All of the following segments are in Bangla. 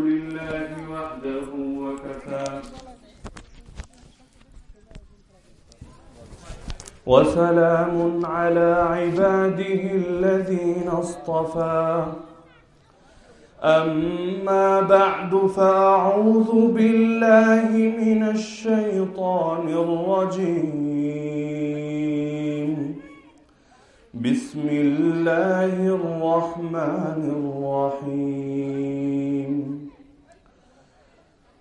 لله وحده وسلام على عباده الذين اصطفى. أما بعد فأعوذ بالله من الشيطان الرجيم. بسم الله الرحمن الرحيم.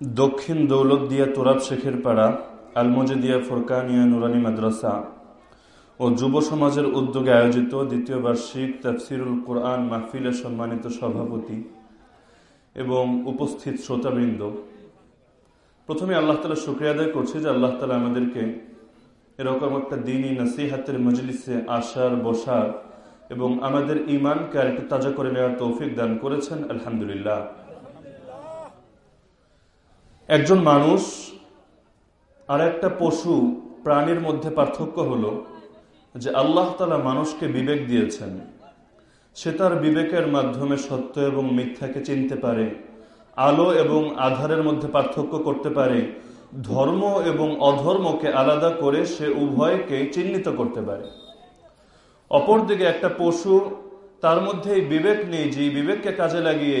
দক্ষিণ দৌলতদিয়া তোরাব শেখের পাড়া আলমজেদিয়া ফোরকানিয়া নুরানি মাদ্রাসা ও যুব সমাজের উদ্যোগে আয়োজিত দ্বিতীয় বার্ষিক তাফসিরুল কোরআন মাহফিলের সম্মানিত সভাপতি এবং উপস্থিত শ্রোতাবৃন্দ। প্রথমে আল্লাহ তালা শুক্রিয়া আদায় করছি যে আল্লাহ তালা আমাদেরকে এরকম একটা দিনই নাসিহাতের মজলিসে আসার, বসার এবং আমাদের ইমানকে আর একটু তাজা করে নেওয়ার তৌফিক দান করেছেন, আলহামদুলিল্লাহ। একজন মানুষ আর একটা পশু প্রাণীর মধ্যে পার্থক্য হলো যে আল্লাহ তালা মানুষকে বিবেক দিয়েছেন। সে তার বিবেকের মাধ্যমে সত্য এবং মিথ্যাকে চিনতে পারে, আলো এবং আধারের মধ্যে পার্থক্য করতে পারে, ধর্ম এবং অধর্মকে আলাদা করে সে উভয়কে চিহ্নিত করতে পারে। অপরদিকে একটা পশু তার মধ্যে বিবেক নেই যে বিবেককে কাজে লাগিয়ে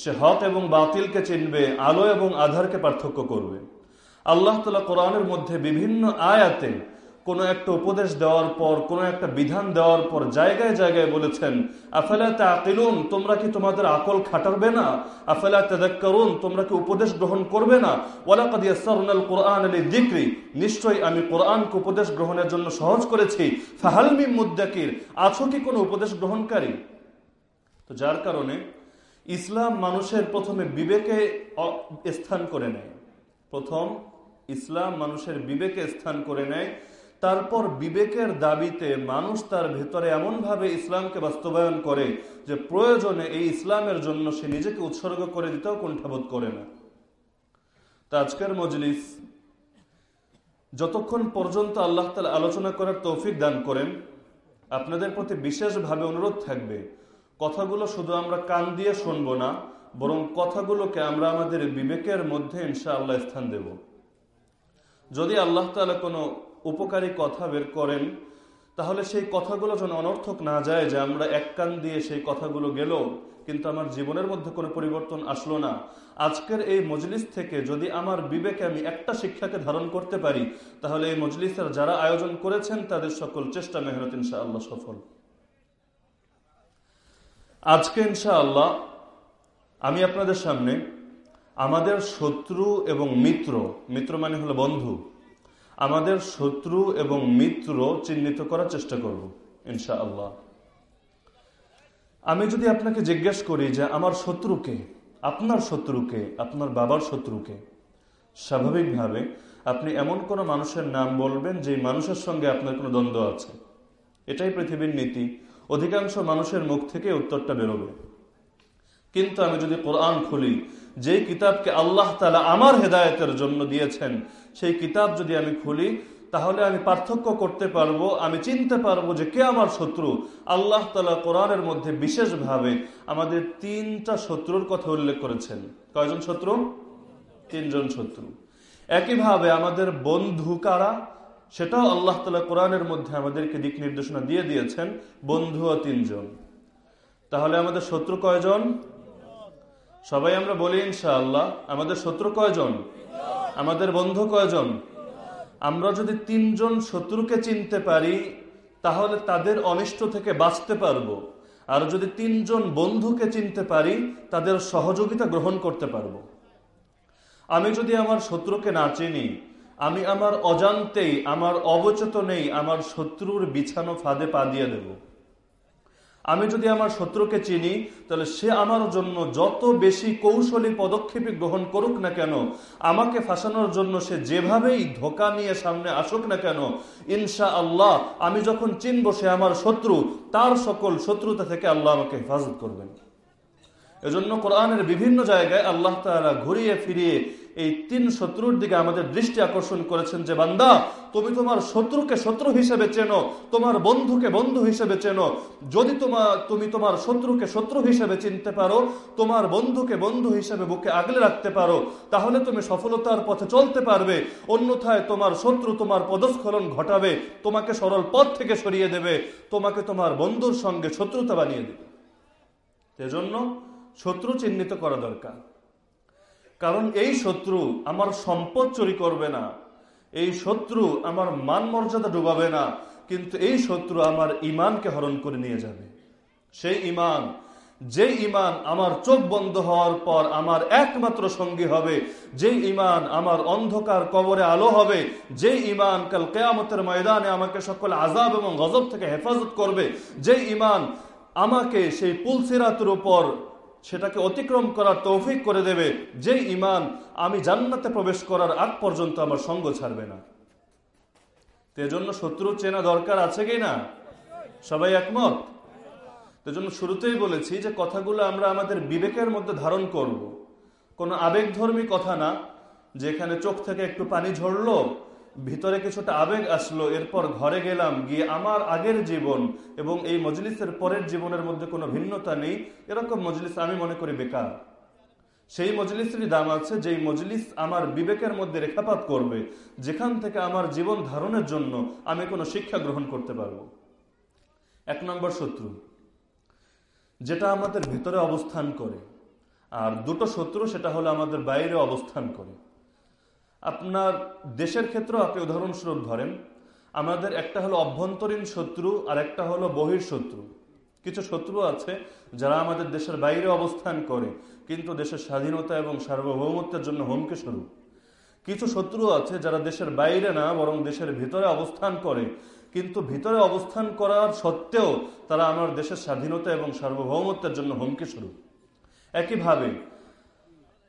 সে হক এবং বাতিলকে চিনবে, আলো এবং আধারকে পার্থক্য করবে। আল্লাহ তালা কোরআনের মধ্যে বিভিন্ন আয়াতে কোনো একটা উপদেশ দেওয়ার পর, কোনো একটা বিধান দেওয়ার পর জায়গায় জায়গায় বলেছেন আফেলাতে আকিলুন তোমরা কি তোমাদের আকল খাটারবে না? আফেলাতে করুন তোমরা কি উপদেশ গ্রহণ করবে না? ওয়ালাকাদ ইয়াসসারনাল কোরআন আলী দিক্রি নিশ্চয়ই আমি কোরআনকে উপদেশ গ্রহণের জন্য সহজ করেছি। ফাহালমি মুদ্দাকির, আছো কি কোনো উপদেশ গ্রহণকারী? তো যার কারণে ইসলাম মানুষের প্রথমে বিবেকে স্থান করে নেয়। প্রথম, ইসলাম মানুষের বিবেকে স্থান করে নেয়। তারপর বিবেকের দাবিতে মানুষ তার ভেতরে এমনভাবে ইসলামকে বাস্তবায়ন করে যে প্রয়োজনে এই ইসলামের জন্য সে নিজেকে উৎসর্গ করে দিতেও কুণ্ঠাবোধ করে না। তা আজকের মজলিস, যতক্ষণ পর্যন্ত আল্লাহ তালা আলোচনা করার তৌফিক দান করেন, আপনাদের প্রতি বিশেষভাবে অনুরোধ থাকবে কথাগুলো শুধু আমরা কান দিয়ে শুনব না, বরং কথাগুলোকে আমরা আমাদের বিবেকের মধ্যে ইনশা আল্লাহ স্থান দেব। যদি আল্লাহ তালা কোনো উপকারী কথা বের করেন, তাহলে সেই কথাগুলো যেন অনর্থক না যায় যে আমরা এক কান দিয়ে সেই কথাগুলো গেল, কিন্তু আমার জীবনের মধ্যে কোনো পরিবর্তন আসলো না। আজকের এই মজলিস থেকে যদি আমার বিবেকে আমি একটা শিক্ষাকে ধারণ করতে পারি, তাহলে এই মজলিসের যারা আয়োজন করেছেন, তাদের সকল চেষ্টা মেহনত ইনশা আল্লাহ সফল। আজকে ইনশা আল্লাহ আমি আপনাদের সামনে আমাদের শত্রু এবং মিত্র মিত্র মানে হলো বন্ধু, আমাদের শত্রু এবং মিত্র চিহ্নিত করার চেষ্টা করব ইনশা আল্লাহ আমি যদি আপনাকে জিজ্ঞেস করি যে আমার শত্রুকে আপনার শত্রুকে আপনার বাবার শত্রুকে স্বাভাবিকভাবে আপনি এমন কোনো মানুষের নাম বলবেন যে মানুষের সঙ্গে আপনার কোনো দ্বন্দ্ব আছে। এটাই পৃথিবীর নীতি। অধিকাংশ মানুষের মুখ থেকে উত্তরটা বেরোবে। কিন্তু আমি যদি কোরআন খুলি যে কিতাবকে আল্লাহ তালা আমার হেদায়তের জন্য দিয়েছেন, সেই কিতাব যদি আমি খুলি, তাহলে আমি পার্থক্য করতে পারব, আমি চিনতে পারব যে কে আমার শত্রু। আল্লাহ তালা কোরআনের মধ্যে বিশেষভাবে আমাদের তিনটা শত্রুর কথা উল্লেখ করেছেন। কয়জন শত্রু? তিনজন শত্রু। একইভাবে আমাদের বন্ধু কারা? সেটাও আল্লাহ তালা কোরআনের মধ্যে আমাদেরকে দিক নির্দেশনা দিয়ে দিয়েছেন বন্ধুও তিনজন। তাহলে আমাদের শত্রু কয়জন? সবাই আমরা বলি ইনশাআল্লাহ, আমাদের শত্রু কয়জন? আমাদের বন্ধু কয়জন? আমরা যদি তিনজন শত্রুকে চিনতে পারি, তাহলে তাদের অনিষ্ট থেকে বাঁচতে পারব। আর যদি তিনজন বন্ধুকে চিনতে পারি, তাদের সহযোগিতা গ্রহণ করতে পারব। আমি যদি আমার শত্রুকে না চিনি আমি আমার অজান্তেই, আমার অবচেতনেই আমার শত্রুর বিছানো ফাঁদে পা দিয়ে দেব। আমি যদি আমার শত্রুকে চিনি, তাহলে সে আমার জন্য যত বেশি কৌশলী পদক্ষেপই গ্রহণ করুক না কেন, আমাকে ফাঁসানোর জন্য সে যেভাবেই ধোকা নিয়ে সামনে আসুক না কেন ইনশা আল্লাহ আমি যখন চিনব সে আমার শত্রু, তার সকল শত্রুতা থেকে আল্লাহ আমাকে হেফাজত করবেন। এজন্য কোরআনের বিভিন্ন জায়গায় আল্লাহ তালা ঘুরিয়ে ফিরিয়ে এই তিন শত্রুর দিকে আমাদের দৃষ্টি আকর্ষণ করেছেন যে বান্দা, তুমি তোমার শত্রুকে শত্রু হিসেবে চেনো, তোমার বন্ধুকে বন্ধু হিসেবে চেনো। যদি তোমার তুমি তোমার শত্রুকে শত্রু হিসেবে চিনতে পারো, তোমার বন্ধুকে বন্ধু হিসেবে বুকে আগলে রাখতে পারো, তাহলে তুমি সফলতার পথে চলতে পারবে। অন্যথায় তোমার শত্রু তোমার পদস্খলন ঘটাবে, তোমাকে সরল পথ থেকে সরিয়ে দেবে, তোমাকে তোমার বন্ধুর সঙ্গে শত্রুতা বানিয়ে দেবে। সেজন্য শত্রু চিহ্নিত করা দরকার। কারণ এই শত্রু আমার সম্পদ চুরি করবে না। এই শত্রু আমার মান মর্যাদা ডুবাবে না, কিন্তু এই শত্রু আমার ইমানকে হরণ করে নিয়ে যাবে। সেই ইমান যে ইমান আমার চোখ বন্ধ হওয়ার পর আমার একমাত্র সঙ্গী হবে, যে ইমান আমার অন্ধকার কবরে আলো হবে, যে ইমান কাল কেয়ামতের ময়দানে আমাকে সকল আজাব এবং গজব থেকে হেফাজত করবে, যে ইমান আমাকে সেই পুলসিরাতের উপর সেটাকে অতিক্রম করার তৌফিক করে দেবে। যে ইমান আমি জান্নাতে প্রবেশ করার আগ পর্যন্ত আমার সঙ্গ ছাড়বে না। জন্য শত্রু চেনা দরকার আছে কি না? সবাই একমত? জন্য শুরুতেই বলেছি যে কথাগুলো আমরা আমাদের বিবেকের মধ্যে ধারণ করব। কোনো আবেগধর্মী কথা না যেখানে চোখ থেকে একটু পানি ঝরলো ভিতরে কিছুটা আবেগ আসলো, এরপর ঘরে গেলাম, গিয়ে আমার আগের জীবন এবং এই মজলিসের পরের জীবনের মধ্যে কোনো ভিন্নতা নেই, এরকম মজলিস আমি মনে করি বেকার। সেই মজলিসেরই দাম আছে, যেই মজলিস আমার বিবেকের মধ্যে রেখাপাত করবে, যেখান থেকে আমার জীবন ধারণের জন্য আমি কোনো শিক্ষা গ্রহণ করতে পারব। এক নম্বর শত্রু, যেটা আমাদের ভিতরে অবস্থান করে, আর দুটো শত্রু সেটা হলো আমাদের বাইরে অবস্থান করে। আপনার দেশের ক্ষেত্রেও আপনি উদাহরণস্বরূপ ধরেন, আমাদের একটা হলো অভ্যন্তরীণ শত্রু আর একটা হলো বহির শত্রু কিছু শত্রু আছে যারা আমাদের দেশের বাইরে অবস্থান করে, কিন্তু দেশের স্বাধীনতা এবং সার্বভৌমত্বের জন্য হুমকি স্বরূপ। কিছু শত্রু আছে যারা দেশের বাইরে না, বরং দেশের ভিতরে অবস্থান করে, কিন্তু ভিতরে অবস্থান করার সত্ত্বেও তারা আমার দেশের স্বাধীনতা এবং সার্বভৌমত্বের জন্য হুমকি স্বরূপ। একইভাবে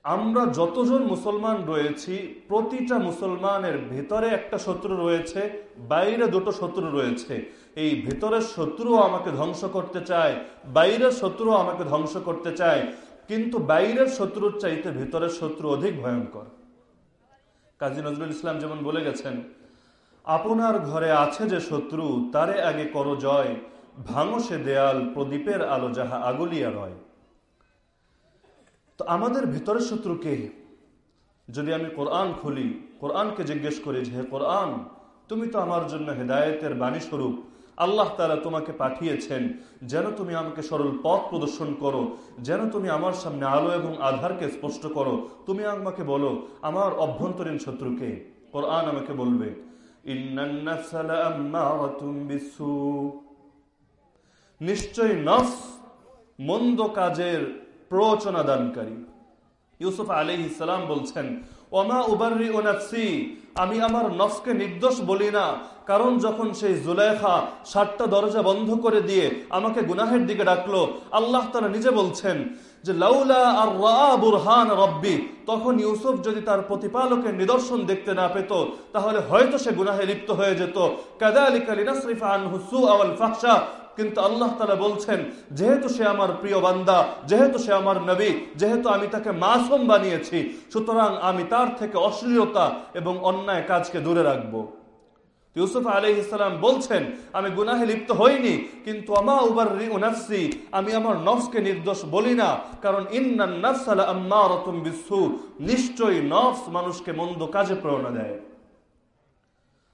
আমরা যতজন মুসলমান রয়েছি, প্রতিটা মুসলমানের ভেতরে একটা শত্রু রয়েছে, বাইরে দুটো শত্রু রয়েছে। এই ভেতরের শত্রু আমাকে ধ্বংস করতে চায়, বাইরের শত্রু আমাকে ধ্বংস করতে চায়। কিন্তু বাইরের শত্রুর চাইতে ভেতরের শত্রু অধিক ভয়ঙ্কর। কাজী নজরুল ইসলাম যেমন বলে গেছেন, আপনার ঘরে আছে যে শত্রু, তারে আগে করো জয়, ভাঙো সে দেয়াল, প্রদীপের আলো যাহা আগুলিয়া রয়। তো আমাদের ভেতরের শত্রুকে যদি আমি কোরআন খুলি, কোরআনকে জিজ্ঞেস করি যে, হে কোরআন, তুমি তো আমার জন্য হেদায়তের বাণী স্বরূপ। আল্লাহ তারা তোমাকে পাঠিয়েছেন যেন তুমি আমাকে সরল পথ প্রদর্শন করো, যেন তুমি আমার সামনে আলো এবং আধারকে স্পষ্ট করো। তুমি আমাকে বলো, আমার অভ্যন্তরীণ শত্রুকে। কোরআন আমাকে বলবে নিশ্চয় নফ মন্দ কাজের প্রচনা দানকারী। ইউসুফ আলী ইসলাম বলছেন, ওমা উবারি ও আমি আমার নফকে নির্দোষ বলি না। কারণ যখন সেই জুলেখা সাতটা দরজা বন্ধ করে দিয়ে আমাকে গুনাহের দিকে ডাকলো, আল্লাহ তারা নিজে বলছেন যে, লাউলা আর বুরহান রব্বি, তখন ইউসুফ যদি তার প্রতিপালকের নিদর্শন দেখতে না পেত, তাহলে হয়তো সে গুনাহে লিপ্ত হয়ে যেত। কাদা আলী কালিনাসরিফা আনহুসু আওয়াল ফাকসা কিন্তু আল্লাহ তালা বলছেন, যেহেতু সে আমার প্রিয় বান্দা, যেহেতু সে আমার নবী, যেহেতু আমি তাকে মাসুম বানিয়েছি, সুতরাং আমি তার থেকে অশ্লীলতা এবং অন্যায় কাজকে দূরে রাখব। ইউসুফ আলহ ইসলাম বলছেন, আমি গুনাহে লিপ্ত হইনি, কিন্তু আমা উবার নাফসি, আমি আমার নফসকে নির্দোষ বলি না, কারণ ইন্নান বিশ্বু নিশ্চয়ই নফস মানুষকে মন্দ কাজে প্রেরণা দেয়।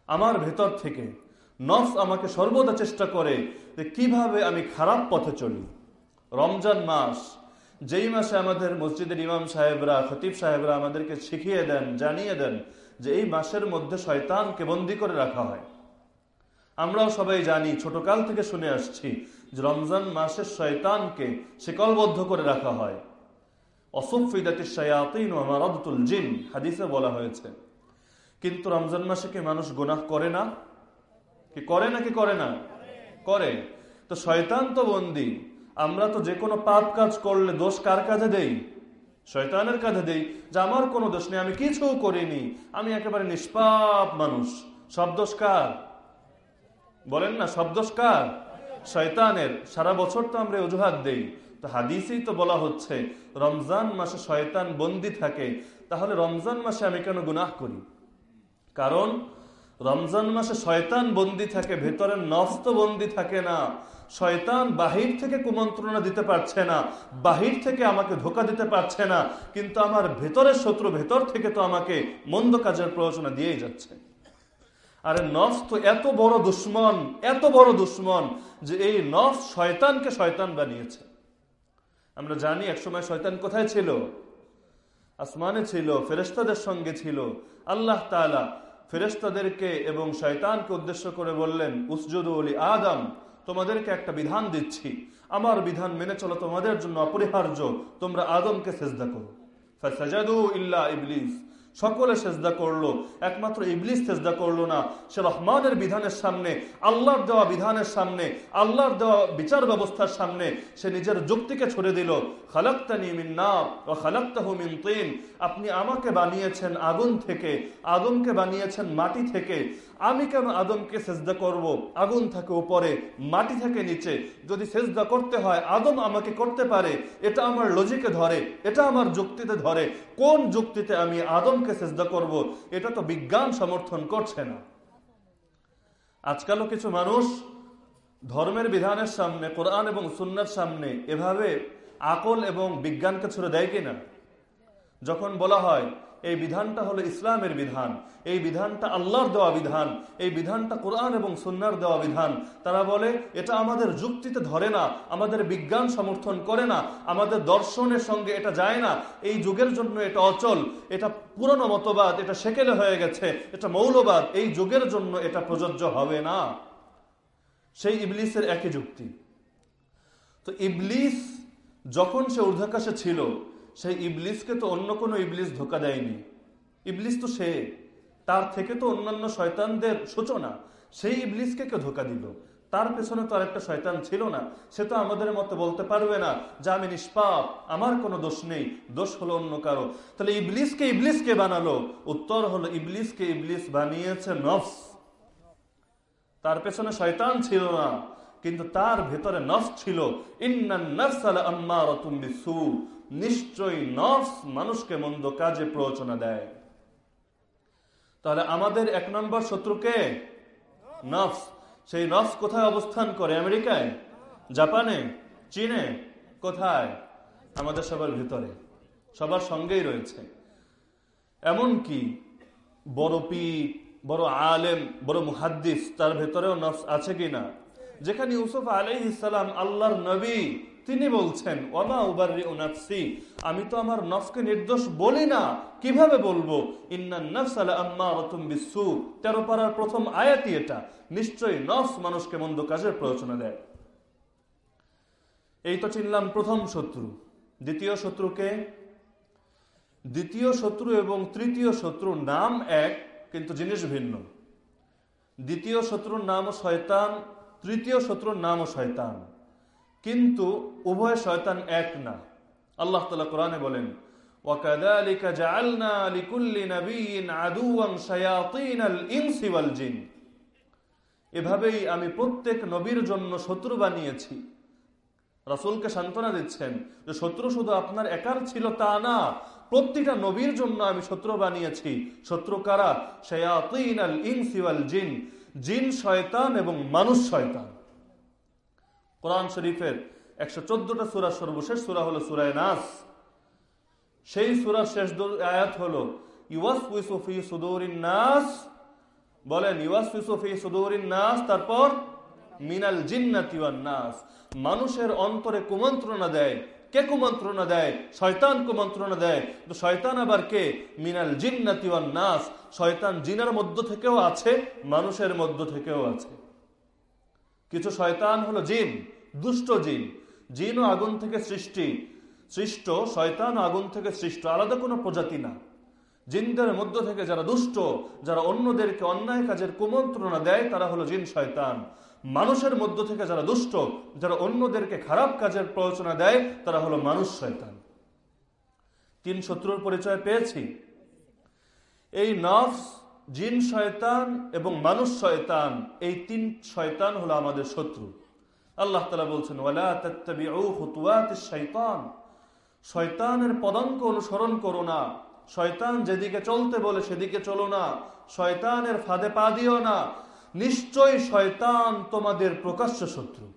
আমার ভেতর থেকে নফস আমাকে সর্বদা চেষ্টা করে যে কীভাবে আমি খারাপ পথে চলি। রমজান মাস, যেই মাসে আমাদের মসজিদের ইমাম সাহেবরা, খতিব সাহেবরা আমাদেরকে শিখিয়ে দেন, জানিয়ে দেন যে এই মাসের মধ্যে শয়তানকে বন্দি করে রাখা হয়। আমরাও সবাই জানি, ছোটকাল থেকে শুনে আসছি যে রমজান মাসের শয়তানকে শিকলবদ্ধ করে রাখা হয়। অসফিদাতিল জিন, হাদিসে বলা হয়েছে। কিন্তু রমজান মাসে কি মানুষ গুনাহ করে না? কি করে না কি করে না? করে। তো শয়তান তো বন্দি। আমরা তো যে কোনো পাপ কাজ করলে দোষ কার কাজে দেই? শয়তানের কাজে দেই। যে আমার কোনো দোষ নেই, আমি কিছু করিনি। আমি একেবারে নিষ্পাপ মানুষ। সব দোষ কার? বলেন না, সব দোষ কার? শয়তানের। সারা বছর তো আমরা অজুহাত দেই। তো হাদিসেই তো বলা হচ্ছে, রমজান মাসে শয়তান বন্দি থাকে। তাহলে রমজান মাসে আমি কেন গুনাহ করি? কারণ রমজান মাসে শয়তান বন্দি থাকে ভেতরের নষ্ট বন্দি থাকে না। শয়তান বাহির থেকে কুমন্ত্রণা দিতে পারছে না, বাহির থেকে আমাকে ধোকা দিতে পারছে না, কিন্তু আমার ভেতরের শত্রু ভেতর থেকে তো আমাকে মন্দ কাজের প্রয়োজনা দিয়েই যাচ্ছে। আরে নফ তো এত বড় দুশ্মন, এত বড় দুশ্মন যে এই নফ শয়তানকে শয়তান বানিয়েছে। আমরা জানি একসময় শয়তান কোথায় ছিল? আসমানে ছিল ফেরেস্তাদের সঙ্গে ছিল। আল্লাহ তালা ফেরেস্তাদেরকে এবং শয়তানকে উদ্দেশ্য করে বললেন উসজুদুলি আদম, তোমাদেরকে একটা বিধান দিচ্ছি। আমার বিধান মেনে চলো, তোমাদের জন্য অপরিহার্য। তোমরা আদমকে সেজদা করো। ইল্লা ইবলিস। সকলে সেজদা করল। একমাত্র ইবলিস সেজদা করল না। সে রহমানের বিধানের সামনে, আল্লাহর দেওয়া বিধানের সামনে, আল্লাহর দেওয়া বিচার ব্যবস্থার সামনে সে নিজের যুক্তিকে ছড়ে দিল। খালাক্তানি মিন নার ও খালাক্তাহু মিন তিন। আপনি আমাকে বানিয়েছেন আগুন থেকে আদমকে বানিয়েছেন মাটি থেকে। আমি কেন আদমকে সেজদা করব? আগুন থাকে উপরে, মাটি থাকে নিচে। যদি সেজদা করতে হয়, আদম আমাকে করতে পারে। এটা আমার লজিকে ধরে, এটা আমার যুক্তিতে ধরে। কোন যুক্তিতে আমি আদমকে চেষ্টা করব, এটা তো বিজ্ঞান সমর্থন করছে না। আজকালও কিছু মানুষ ধর্মের বিধানের সামনে, কোরআন এবং সুন্নার সামনে এভাবে আকল এবং বিজ্ঞানকে ছুড়ে দেয় কিনা? যখন বলা হয় এই বিধানটা হলো ইসলামের বিধান। এই বিধানটা আল্লাহর দেওয়া বিধান। এই বিধানটা কোরআন এবং সুন্নার দেওয়া বিধান। তারা বলে, এটা আমাদের যুক্তিতে ধরে না, আমাদের বিজ্ঞান সমর্থন করে না, আমাদের দর্শনের সঙ্গে এটা যায় না। এই যুগের জন্য এটা অচল, এটা পুরনো মতবাদ, এটা সেকেলে হয়ে গেছে, এটা মৌলবাদ, এই যুগের জন্য এটা প্রযোজ্য হবে না। সেই ইবলিসের একই যুক্তি। তো ইবলিস যখন সে ঊর্ধ্বাকাশে ছিল সেই ইবলিসকে তো অন্য কোনো ইবলিস ধোকা দেয়নি। ইবলিস তো সে। তার থেকে তো অন্যান্য শয়তানদের সূচনা। সেই ইবলিসকে কেউ ধোকা দিল? তার পেছনে তো আরেকটা শয়তান ছিল না। সে তো আমাদের মতো বলতে পারবে না যে আমি নিষ্পাপ, আমার কোনো দোষ নেই, দোষ হলো অন্য কারও। তাহলে ইবলিসকে ইবলিসকে বানালো? উত্তর হলো ইবলিসকে ইবলিস বানিয়েছে নফস। তার পেছনে শয়তান ছিল না, কিন্তু তার ভেতরে নফস ছিল। ইন্নান নফস আলা নিশ্চয়ই নফস মানুষকে মন্দ কাজে প্ররোচনা দেয়। তাহলে আমাদের এক নম্বর শত্রুকে নফস সেই নফস কোথায় অবস্থান করে? আমেরিকায়? জাপানে? চীনে? কোথায়? আমাদের সবার ভিতরে। সবার সঙ্গেই রয়েছে। এমন কি বড় পি বড় আলেম, বড় মুহাদ্দিস, তার ভেতরেও নফস আছে কিনা? যেখানে ইউসুফ আলাই ইসালাম আল্লাহর নবী। তিনি বলছেন ওমা উবারি আমি তো আমার নফকে নির্দোষ বলি না। কীভাবে বলব? বিসু তেরো পাড়ার প্রথম আয়াতি এটা। নিশ্চয়ই নফস মানুষকে মন্দ কাজের প্রয়োজনে দেয়। এই তো চিনলাম প্রথম শত্রু। দ্বিতীয় শত্রুকে দ্বিতীয় শত্রু এবং তৃতীয় শত্রু নাম এক, কিন্তু জিনিস ভিন্ন। দ্বিতীয় শত্রুর নামও শয়তান, তৃতীয় শত্রুর নামও শয়তান। কিন্তু উভয় শয়তান এক না। আল্লাহ তালা কোরআনে বলেন এভাবেই আমি প্রত্যেক নবীর জন্য শত্রু বানিয়েছি। রাসুলকে সান্ত্বনা দিচ্ছেন যে শত্রু শুধু আপনার একার ছিল তা না প্রতিটা নবীর জন্য আমি শত্রু বানিয়েছি। শত্রু কারা? শয়াতিন আল ইনসিওয়াল জিন। জিন শয়তান এবং মানুষ শয়তান। কোরআন শরীফের একশো চোদ্দটা সুরা সর্বশেষ সুরা হলো সুরায় নাস। সেই সুরার শেষ আয়াত হলো ইউয়াস নাস। বলেন ইউয়াস নাস। তারপর, মিনাল নাস। মানুষের অন্তরে কুমন্ত্রণা দেয়। কে কুমন্ত্রণা দেয়? শয়তান কুমন্ত্রণা দেয়। তো শয়তান আবার কে? মিনাল জিন্নাতি ওয়ান নাস। শয়তান জিনের মধ্য থেকেও আছে, মানুষের মধ্য থেকেও আছে। কিছু শয়তান হলো জিন, দুষ্ট জিন। জিনও আগুন থেকে সৃষ্টি, সৃষ্ট, শয়তান আগুন থেকে সৃষ্ট, আলাদা কোনো প্রজাতি না। জিনদের মধ্য থেকে যারা দুষ্ট, যারা অন্যদেরকে অন্যায় কাজের কুমন্ত্রণা দেয়, তারা হলো জিন, শয়তান। মানুষের মধ্য থেকে যারা দুষ্ট, যারা অন্যদেরকে খারাপ কাজের প্ররোচনা দেয়, তারা হলো মানুষ, শয়তান। তিন শত্রুর পরিচয় পেয়েছি। এই নফস জিন শয়তান এবং মানুষ শয়তান, এই তিন শয়তান হলো আমাদের শত্রু। আল্লাহ তালা বলছেন শাইতান শয়তানের পদাঙ্ক অনুসরণ করো না। শয়তান যেদিকে চলতে বলে সেদিকে চলো না। শয়তানের ফাঁদে পা দিও না। নিশ্চয় শয়তান তোমাদের প্রকাশ্য শত্রু।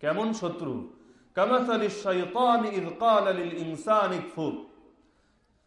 কেমন শত্রু? কামাসালি শয়তান ইদ ক্বালা লিল ইনসানি কফুর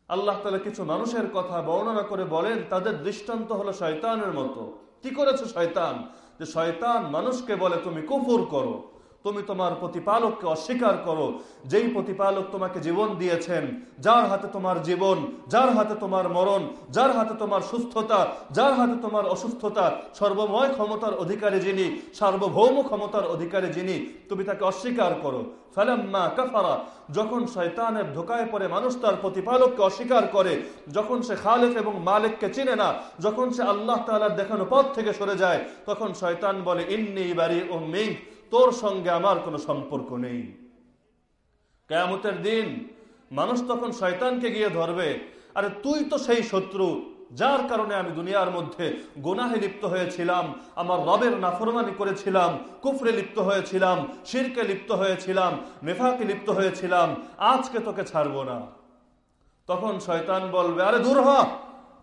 আল্লাহ তালা কিছু মানুষের কথা বর্ণনা করে বলেন, তাদের দৃষ্টান্ত হলো শয়তানের মতো। কি করেছে শয়তান? যে শয়তান মানুষকে বলে, তুমি কুফুর করো। তুমি তোমার প্রতিপালককে অস্বীকার করো। যেই প্রতিপালক তোমাকে জীবন দিয়েছেন, যার হাতে তোমার জীবন, যার হাতে তোমার মরণ, যার হাতে তোমার সুস্থতা, যার হাতে তোমার অসুস্থতা, সর্বময় ক্ষমতার অধিকারী যিনি, সার্বভৌম ক্ষমতার অধিকারী যিনি, তুমি তাকে অস্বীকার করো। ফালাম্মা কাফারা, যখন শয়তানের ধোকায় পড়ে মানুষ তার প্রতিপালককে অস্বীকার করে, যখন সে খালেক এবং মালিককে চিনে না, যখন সে আল্লাহ তাআলার দেখানো পথ থেকে সরে যায়, তখন শয়তান বলে, ইন্নি বাড়ি ও মিং তোর সঙ্গে আমার কোনো সম্পর্ক নেই। কেয়ামতের দিন মানুষ তখন শয়তানকে গিয়ে ধরবে, আরে তুই তো সেই শত্রু, যার কারণে আমি দুনিয়ার মধ্যে গোনাহে লিপ্ত হয়েছিলাম, আমার রবের নাফরমানি করেছিলাম, কুফরে লিপ্ত হয়েছিলাম, শিরকে লিপ্ত হয়েছিলাম, নেফাকে লিপ্ত হয়েছিলাম, আজকে তোকে ছাড়বো না। তখন শয়তান বলবে, আরে দূর হ,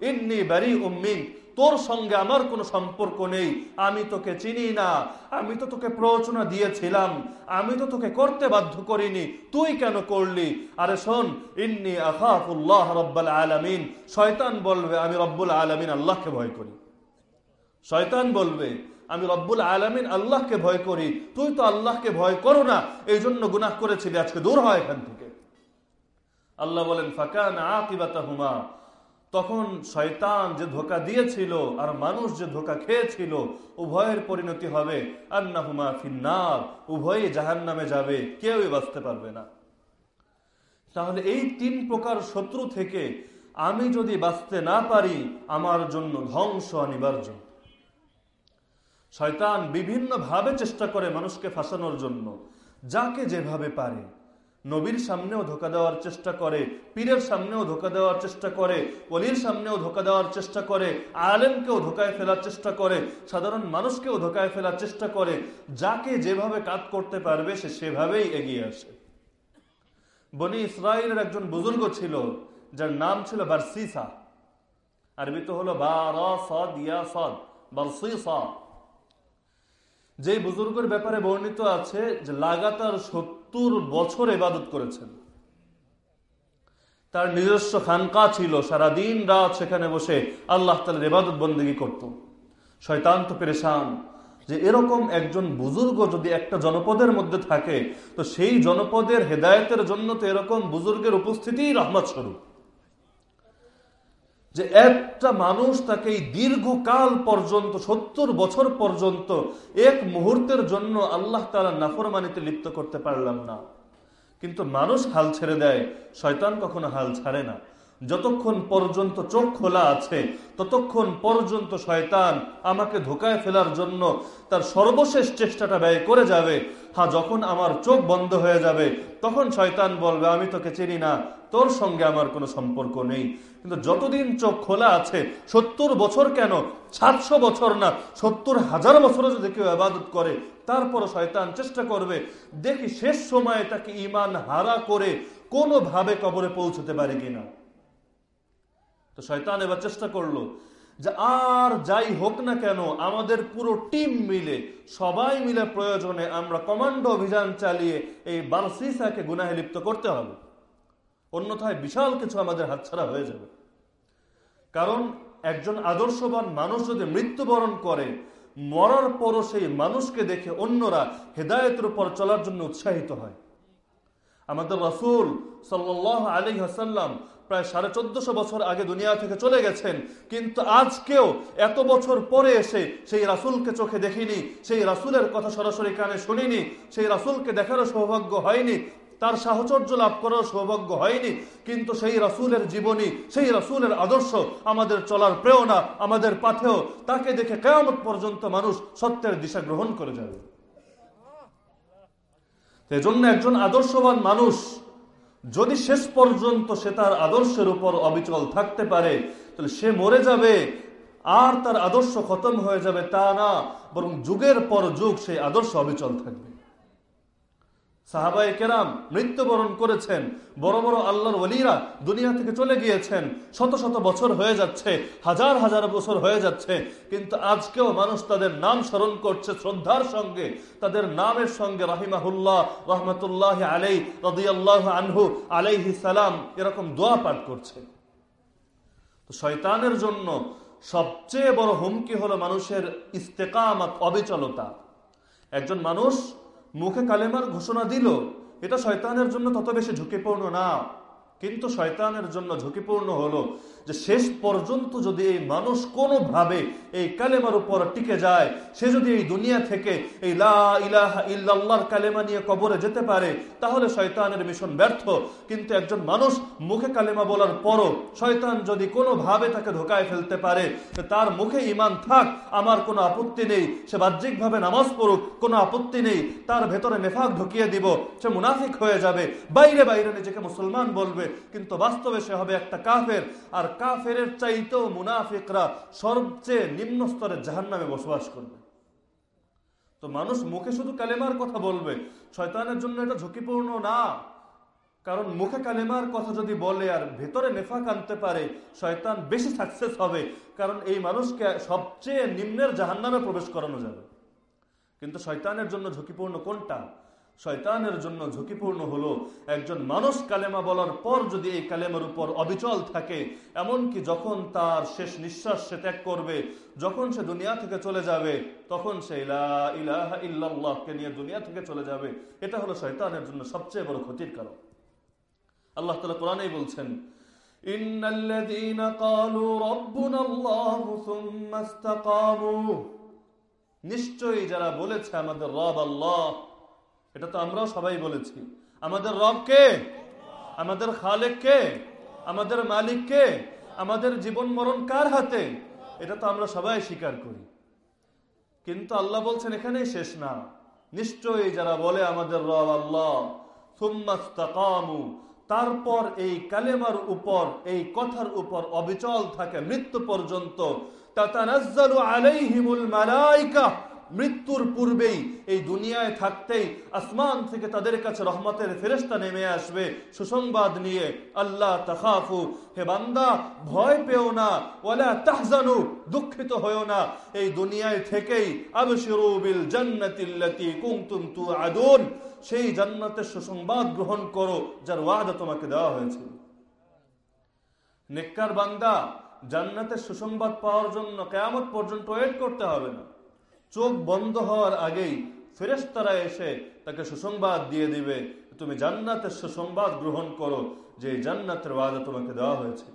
ইন্নি বারি উম্মিন তোর সঙ্গে আমার কোনো সম্পর্ক নেই। আমি তোকে চিনি না। আমি তো তোকে প্ররোচনা দিয়েছিলাম। আমি তো তোকে করতে বাধ্য করিনি। তুই কেন করলি? আরে শোন, ইন্নি আখাফুল্লাহ রব্বাল আলামিন। শয়তান বলবে, আমি রব্বুল আলামিন আল্লাহকে ভয় করি। শয়তান বলবে, আমি রব্বুল আলামিন আল্লাহকে ভয় করি। তুই তো আল্লাহকে ভয় করো না। এই জন্য গুনাহ করেছিলি, আজকে দূর হয় এখান থেকে। আল্লাহ বলেন, ফাকান আকিবাতা হুমা তখন শয়তান যে ধোকা দিয়েছিল আর মানুষ যে ধোকা খেয়েছিল, উভয়ের পরিণতি হবে আন্না হুমা ফিন্নার। উভয়ে জাহান নামে যাবে, কেউই বাঁচতে পারবে না। তাহলে এই তিন প্রকার শত্রু থেকে আমি যদি বাঁচতে না পারি, আমার জন্য ধ্বংস অনিবার্য। শয়তান বিভিন্ন ভাবে চেষ্টা করে মানুষকে ফাঁসানোর জন্য, যাকে যেভাবে পারে। নবীর সামনেও ধোকা দেওয়ার চেষ্টা করে, পীরের সামনেও ধোকা দেওয়ার চেষ্টা করে অলির সামনেও ধোকা দেওয়ার চেষ্টা করে, আলেমকেও ধোকায় ফেলার চেষ্টা করে, সাধারণ মানুষকেও ধোকায় ফেলার চেষ্টা করে, যাকে যেভাবে কাজ করতে পারবে সে সেভাবেই এগিয়ে আসে। বনি ইসরায়েলের একজন বুজুর্গ ছিল, যার নাম ছিল বারসিসা। আরবি তো হলো যে বুজুর্গের ব্যাপারে বর্ণিত আছে যে, লাগাতার সত্তর বছর এবাদত করেছেন। তার নিজস্ব খানকা ছিল, সারাদিন রাত সেখানে বসে আল্লাহ তালের এবাদত বন্দী করত। শয়তান তো পেরেশান যে এরকম একজন বুজুর্গ যদি একটা জনপদের মধ্যে থাকে, তো সেই জনপদের হেদায়তের জন্য তো এরকম বুজুর্গের উপস্থিতি রহমত স্বরূপ। যে একটা মানুষ তাকে এই দীর্ঘকাল পর্যন্ত, সত্তর বছর পর্যন্ত এক মুহূর্তের জন্য আল্লাহ তালা নাফরমানিতে লিপ্ত করতে পারলাম না। কিন্তু মানুষ হাল ছেড়ে দেয়, শয়তান কখনো হাল ছাড়ে না। যতক্ষণ পর্যন্ত চোখ খোলা আছে, ততক্ষণ পর্যন্ত শয়তান আমাকে ধোকায় ফেলার জন্য তার সর্বশেষ চেষ্টাটা ব্যয় করে যাবে। হ্যাঁ যখন আমার চোখ বন্ধ হয়ে যাবে, তখন শয়তান বলবে, আমি তোকে চিনি না, তোর সঙ্গে আমার কোনো সম্পর্ক নেই। কিন্তু যতদিন চোখ খোলা আছে, সত্তর বছর কেন? সাতশো বছর না, সত্তর হাজার বছরও যদি কেউ আবাদত করে তারপর শয়তান চেষ্টা করবে। দেখি শেষ সময়ে তাকে ইমান হারা করে কোনোভাবে কবরে পৌঁছতে পারে কিনা। তো শয়তান এবার চেষ্টা করল যে আর যাই হোক না কেন, আমাদের পুরো টিম মিলে, সবাই মিলে প্রয়োজনে আমরা কমান্ডো অভিযান চালিয়ে এই বারসিসাকে গুনাহে লিপ্ত করতে হবে। অন্যথায় বিশাল কিছু আমাদের হাতছাড়া হয়ে যাবে। কারণ একজন আদর্শবান মানুষ যদি মৃত্যুবরণ করে, মরার পরও সেই মানুষকে দেখে অন্যরা হেদায়তের উপর চলার জন্য উৎসাহিত হয়। আমাদের রসুল সাল্লাহ আলী হাসাল্লাম প্রায় সাড়ে চোদ্দশো বছর আগে দুনিয়া থেকে চলে গেছেন। কিন্তু আজকেও এত বছর পরে এসে সেই রাসুলকে চোখে দেখিনি, সেই রাসুলের কথা সরাসরি কানে শুনিনি, সেই রাসুলকে দেখারও সৌভাগ্য হয়নি, তার সাহচর্য লাভ করার সৌভাগ্য হয়নি, কিন্তু সেই রাসুলের জীবনী, সেই রাসুলের আদর্শ আমাদের চলার প্রেরণা, আমাদের পাথেও তাকে দেখে কেয়ামত পর্যন্ত মানুষ সত্যের দিশা গ্রহণ করে যাবে। এজন্য একজন আদর্শবান মানুষ যদি শেষ পর্যন্ত সে তার আদর্শের উপর অবিচল থাকতে পারে, তাহলে সে মরে যাবে। আর তার আদর্শ খতম হয়ে যাবে তা না, বরং যুগের পর যুগ সেই আদর্শ অবিচল থাকবে। সাহাবাই কেরাম মৃত্যুবরণ করেছেন। বড় বড় আল্লাহর ওলিরা দুনিয়া থেকে চলে গিয়েছেন। শত শত বছর হয়ে যাচ্ছে, হাজার হাজার বছর হয়ে যাচ্ছে, কিন্তু আজকেও মানুষ তাদের নাম স্মরণ করছে শ্রদ্ধার সঙ্গে। তাদের নামের সঙ্গে রাহিমাহুল্লাহ রহমতুল্লাহ আলাই রদিয়াল্লাহ আনহু আলাইহি সালাম এরকম দোয়া পাঠ করছে। তো শয়তানের জন্য সবচেয়ে বড় হুমকি হলো মানুষের ইস্তেকামাত, অবিচলতা। একজন মানুষ মুখে কালেমার ঘোষণা দিল, এটা শয়তানের জন্য তত বেশি ঝুঁকিপূর্ণ না। কিন্তু শয়তানের জন্য ঝুঁকিপূর্ণ হলো যে শেষ পর্যন্ত যদি এই মানুষ কোনোভাবে এই কালেমার উপর টিকে যায়, সে যদি এই দুনিয়া থেকে এই লা ইলাহা ইল্লাল্লাহর কালেমা নিয়ে কবরে যেতে পারে, তাহলে শয়তানের মিশন ব্যর্থ। কিন্তু একজন মানুষ মুখে কালেমা বলার পরও শয়তান যদি কোনোভাবে তাকে ধোকায় ফেলতে পারে তার মুখে ইমান থাক, আমার কোনো আপত্তি নেই। সে বাহ্যিকভাবে নামাজ পড়ুক, কোনো আপত্তি নেই। তার ভেতরে নেফাক ঢুকিয়ে দিব, সে মুনাফিক হয়ে যাবে। বাইরে বাইরে নিজেকে মুসলমান বলবে, কিন্তু বাস্তবে সে হবে একটা কাফের। আর কাফের চাইতেও মুনাফিকরা সবচেয়ে নিম্ন স্তরের জাহান নামে বসবাস করবে। তো মানুষ মুখে শুধু কালেমার কথা বলবে, শয়তানের জন্য এটা ঝুঁকিপূর্ণ না। কারণ মুখে কালেমার কথা যদি বলে আর ভেতরে নেফাক আনতে পারে, শয়তান বেশি সাকসেস হবে, কারণ এই মানুষকে সবচেয়ে নিম্নের জাহান নামে প্রবেশ করানো যাবে। কিন্তু শয়তানের জন্য ঝুঁকিপূর্ণ কোনটা? শয়তানের জন্য ঝুঁকিপূর্ণ হলো একজন মানুষ কালেমা বলার পর যদি এই কালেমার উপর অবিচল থাকে, এমনকি যখন তার শেষ নিঃশ্বাস সে ত্যাগ করবে, যখন সে দুনিয়া থেকে চলে যাবে, তখন সে ইলাহা নিয়ে দুনিয়া থেকে চলে যাবে। এটা হলো শয়তানের জন্য সবচেয়ে বড় ক্ষতির কারণ। আল্লাহ তালা কোরআনেই বলছেন নিশ্চয়ই যারা বলেছে, আমাদের রব আল্লাহ এটা তো আমরাও সবাই বলেছি। আমাদের রব কে? আমাদের খালেক কে? আমাদের মালিক কে? আমাদের জীবন মরণ কার হাতে? এটা তো আমরা সবাই স্বীকার করি। কিন্তু আল্লাহ বলছেন, এখানেই শেষ না। নিশ্চয়ই যারা বলে আমাদের রব আল্লাহ তারপর এই কালেমার উপর, এই কথার উপর অবিচল থাকে মৃত্যু পর্যন্ত। তাতানাজ্জালু আলাইহিমুল মালাইকা মৃত্যুর পূর্বেই এই দুনিয়ায় থাকতেই আসমান থেকে তাদের কাছে রহমতের ফেরেস্তা নেমে আসবে। সুসংবাদ নিয়ে আল্লাহ তাহাফু হে বান্দা, ভয় পেও না ওলা তাহজানু, দুঃখিত হয়েও না। এই দুনিয়ায় থেকেই আবশিরুবিল জান্নাতিল্লাতি কুনতুম তুআদুন। সেই জান্নাতের সুসংবাদ গ্রহণ করো, যার ওয়াদা তোমাকে দেওয়া হয়েছিল নেককার বান্দা, জান্নাতের সুসংবাদ পাওয়ার জন্য কেয়ামত পর্যন্ত ওয়েট করতে হবে না। চোখ বন্ধ হওয়ার আগেই ফেরেস্তারা এসে তাকে সুসংবাদ দিয়ে দিবে। তুমি জান্নাতের সুসংবাদ গ্রহণ করো, যে জান্নাতের ওয়াদা তোমাকে দেওয়া হয়েছে।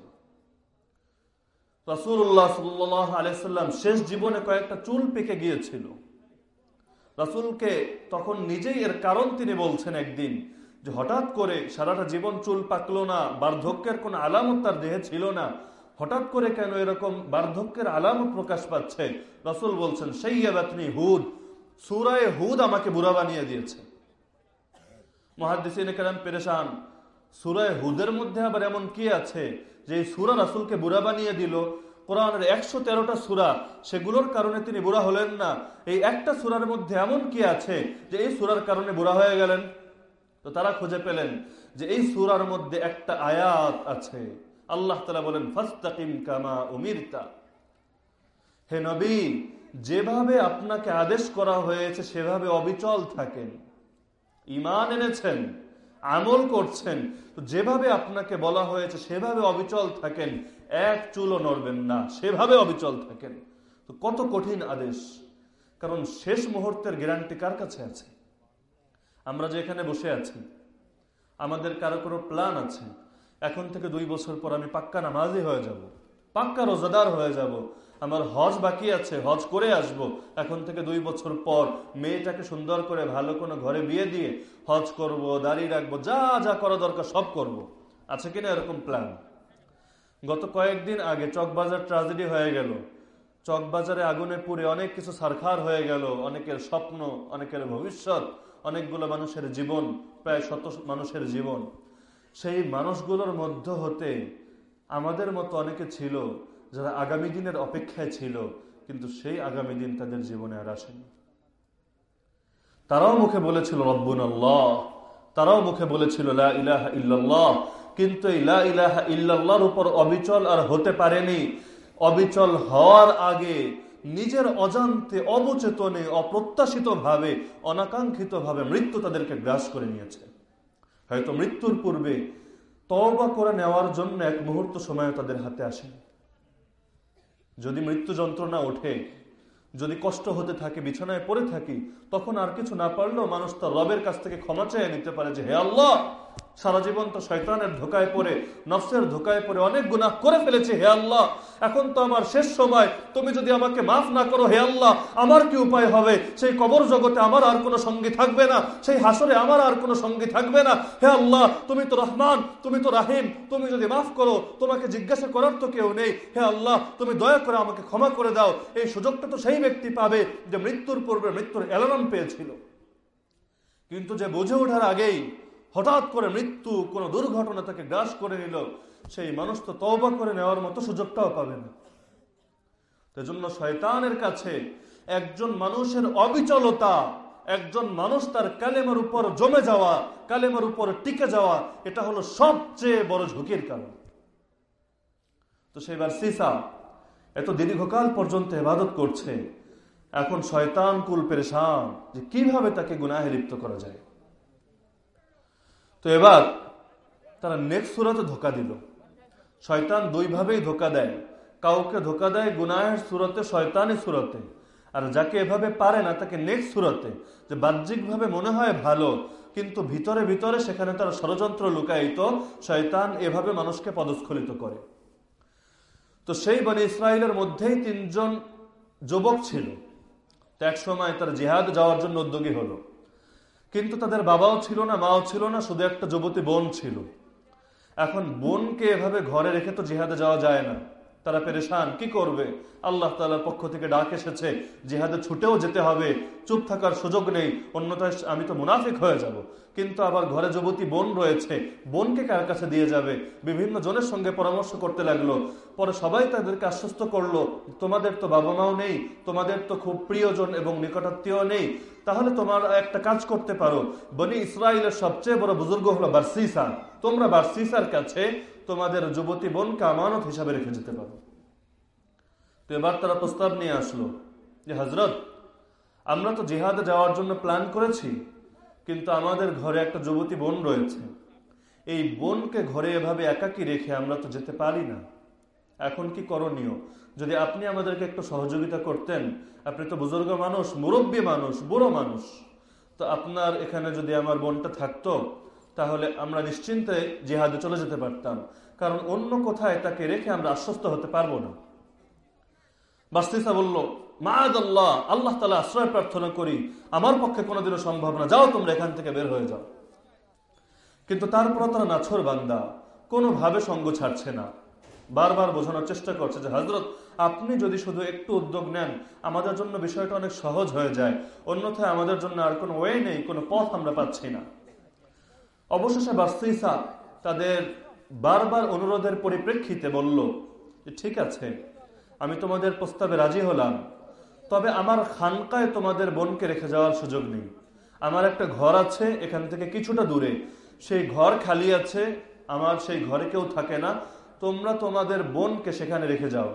রাসুল্লাহ সাল্লাহ আলাইসাল্লাম শেষ জীবনে কয়েকটা চুল পেকে গিয়েছিল। রাসুলকে তখন নিজেই এর কারণ তিনি বলছেন একদিন যে হঠাৎ করে সারাটা জীবন চুল পাকলো না, বার্ধক্যের কোন আলামত তার দেহে ছিল না। হঠাৎ করে কেন এরকম বার্ধক্যের আলামত প্রকাশ পাচ্ছে? রসুল বলছেন সেই বেতনি হুদ। সুরায় হুদ আমাকে বুড়া বানিয়ে দিয়েছে। মহাদিসিন কেরাম পেরেশান, সুরায় হুদের মধ্যে আবার এমন কি আছে? যে এই সুরা রাসুলকে বুড়া বানিয়ে দিল, কোরআনের একশো তেরোটা সুরা, সেগুলোর কারণে তিনি বুড়া হলেন না। এই একটা সুরার মধ্যে এমন কি আছে যে এই সুরার কারণে বুড়া হয়ে গেলেন? তো তারা খুঁজে পেলেন যে এই সুরার মধ্যে একটা আয়াত আছে। আল্লাহ তালা বলেন, ফাস্তাকিম কামা উমিরতা। হে নবী, যেভাবে আপনাকে আদেশ করা হয়েছে, সেভাবে অবিচল থাকেন। ইমান এনেছেন, আমল করছেন, তো যেভাবে আপনাকে বলা হয়েছে, সেভাবে অবিচল থাকেন। এক চুলও নড়বেন না, সেভাবে অবিচল থাকেন। তো কত কঠিন আদেশ। কারণ শেষ মুহূর্তের গ্যারান্টি কার কাছে আছে? আমরা যে এখানে বসে আছি, আমাদের কারও কোনো প্ল্যান আছে? এখন থেকে দুই বছর পর আমি পাক্কা নামাজি হয়ে যাব। পাক্কা রোজাদার হয়ে যাব। আমার হজ বাকি আছে, হজ করে আসব। এখন থেকে দুই বছর পর মেয়েটাকে সুন্দর করে ভালো কোনো ঘরে বিয়ে দিয়ে হজ করব দাঁড়িয়ে রাখব, যা যা করা দরকার সব করব। আছে কিনা এরকম প্ল্যান গত কয়েকদিন আগে চকবাজার ট্রাজেডি হয়ে গেল চকবাজারে আগুনে পুড়ে অনেক কিছু সারখার হয়ে গেল, অনেকের স্বপ্ন, অনেকের ভবিষ্যৎ, অনেকগুলো মানুষের জীবন, প্রায় শত মানুষের জীবন সেই মানুষগুলোর মধ্য হতে আমাদের মতো অনেকে ছিল, যারা আগামী দিনের অপেক্ষায় ছিল, কিন্তু সেই আগামী দিন তাদের জীবনে আর আসেনি। তারাও মুখে বলেছিল, রব্বুন আল্লাহ। তারাও মুখে বলেছিল, লা ইলাহা ইল্লাল্লাহ। কিন্তু এই লা ইলাহা ইল্লাল্লাহর উপর অবিচল আর হতে পারেনি। অবিচল হওয়ার আগে নিজের অজান্তে, অবচেতনে অপ্রত্যাশিত ভাবে অনাকাঙ্ক্ষিত ভাবে মৃত্যু তাদেরকে গ্রাস করে নিয়েছে। হয়তো মৃত্যুর পূর্বে তওবা করে নেওয়ার জন্য এক মুহূর্ত সময় তাদের হাতে আসে। যদি মৃত্যু যন্ত্রণা ওঠে, যদি কষ্ট হতে থাকে, বিছানায় পড়ে থাকি, তখন আর কিছু না পারলেও মানুষ তার রবের কাছ থেকে ক্ষমা চেয়ে নিতে পারে যে, হে আল্লাহ! সারা জীবন তো শয়তানের ধোকায় পড়ে, নফসের ধোকায় পড়ে অনেক গুনাহ করে ফেলেছে, হে আল্লাহ। এখন তো আমার শেষ সময়। তুমি যদি আমাকে মাফ না করো, হে আল্লাহ, আমার কি উপায় হবে? সেই কবর জগতে আমার আর কোনো সঙ্গী থাকবে না। সেই হাসরে আমার আর কোনো সঙ্গী থাকবে না। হে আল্লাহ, তুমি তো রহমান, তুমি তো রাহিম। তুমি যদি মাফ করো, তোমাকে জিজ্ঞাসা করার তো কেউ নেই। হে আল্লাহ, তুমি দয়া করে আমাকে ক্ষমা করে দাও। এই সুযোগটা তো সেই ব্যক্তি পাবে যে মৃত্যুর পূর্বে মৃত্যুর অ্যালার্ম পেয়েছিল। কিন্তু যে বুঝে ওঠার আগেই হঠাৎ করে মৃত্যু, কোনো দুর্ঘটনা তাকে গ্রাস করে নিল, সেই মানুষ তো তওবা করে নেওয়ার মতো সুযোগটাও পাবে না। জন্য শয়তানের কাছে একজন মানুষের অবিচলতা, একজন মানুষ তার কালেমার উপর জমে যাওয়া, কালেমার উপর টিকে যাওয়া, এটা হলো সবচেয়ে বড় ঝুঁকির কারণ। তো সেইবার সিসা এত দীর্ঘকাল পর্যন্ত এবাদত করছে, এখন শয়তান কুল পেরেশান যে কীভাবে তাকে গুনাহে লিপ্ত করা যায়? তো এবার তারা নেক্সট সুরাতে ধোকা দিল। শয়তান দুইভাবেই ধোকা দেয়। কাউকে ধোকা দেয় গুনাহের সুরতে, শয়তানি সুরতে। আর যাকে এভাবে পারে না, তাকে নেক্সট সুরতে। যে বাহ্যিকভাবে মনে হয় ভালো, কিন্তু ভিতরে ভিতরে সেখানে তার ষড়যন্ত্র লুকায়িত, শয়তান এভাবে মানুষকে পদস্খলিত করে। তো সেই বনে ইসরায়েলের মধ্যেই তিনজন যুবক ছিল। তো এক সময় তার জিহাদ যাওয়ার জন্য উদ্যোগী হলো। কিন্তু তাদের বাবাও ছিল না, মাও ছিল না, শুধু একটা যুবতী বোন ছিল। এখন বোনকে এভাবে ঘরে রেখে তো জিহাদে যাওয়া যায় না। তারা পেরেশান, কি করবে? আল্লাহ তালার পক্ষ থেকে ডাক এসেছে, জিহাদে ছুটেও যেতে হবে, চুপ থাকার সুযোগ নেই, অন্যথায় আমি তো মুনাফিক হয়ে যাব। কিন্তু আবার ঘরে যুবতী বোন রয়েছে, বোনকে কার কাছে দিয়ে যাবে? বিভিন্ন জনের সঙ্গে পরামর্শ করতে লাগল। পরে সবাই তাদেরকে আশ্বস্ত করল, তোমাদের তো বাবা মাও নেই, তোমাদের তো খুব প্রিয়জন এবং নিকটাত্মীয় নেই, তাহলে তোমার একটা কাজ করতে পারো। বনি ইসরায়েলের সবচেয়ে বড় বুজুর্গ হলো বার্সিসা। তোমরা বার্সিসার কাছে তোমাদের যুবতী বোনকে আমানত হিসাবে রেখে যেতে পারো। তো এবার তারা প্রস্তাব নিয়ে আসলো যে হজরত আমরা তো জেহাদে যাওয়ার জন্য প্ল্যান করেছি, কিন্তু আমাদের ঘরে একটা যুবতী বোন রয়েছে। এই বোনকে ঘরে এভাবে একাকি রেখে আমরা তো যেতে পারি না। এখন কি করণীয়? যদি আপনি আমাদেরকে একটু সহযোগিতা করতেন, আপনি তো বুজুর্গ মানুষ, মুরব্বী মানুষ, বুড়ো মানুষ, তো আপনার এখানে যদি আমার বোনটা থাকতো তাহলে আমরা নিশ্চিন্তে জিহাদে চলে যেতে পারতাম। কারণ অন্য কোথায় তাকে রেখে আমরা আশ্বস্ত হতে পারব না। বাস্তিসা বলল মাদ আল্লাহ আল্লাহ তালা আশ্রয় প্রার্থনা করি। আমার পক্ষে কোনোদিনও সম্ভব না। যাও তোমরা এখান থেকে বের হয়ে যাও। কিন্তু তারপর তারা নাছর বান্দা। কোনোভাবে সঙ্গ ছাড়ছে না। বারবার বোঝানোর চেষ্টা করছে যে হজরত আপনি যদি শুধু একটু উদ্যোগ নেন, আমাদের জন্য বিষয়টা অনেক সহজ হয়ে যায়। অন্যথায় আমাদের জন্য আর কোনো ওয়ে নেই, কোনো পথ আমরা পাচ্ছি না। অবশেষে বাস্তিসা তাদের বারবার অনুরোধের পরিপ্রেক্ষিতে বলল যে, ঠিক আছে, আমি তোমাদের প্রস্তাবে রাজি হলাম, তবে আমার খানকায় তোমাদের বোনকে রেখে যাওয়ার সুযোগ নেই। আমার একটা ঘর আছে এখান থেকে কিছুটা দূরে। সেই ঘর খালি আছে, আমার সেই ঘরে কেউ থাকে না। তোমরা তোমাদের বোনকে সেখানে রেখে যাও।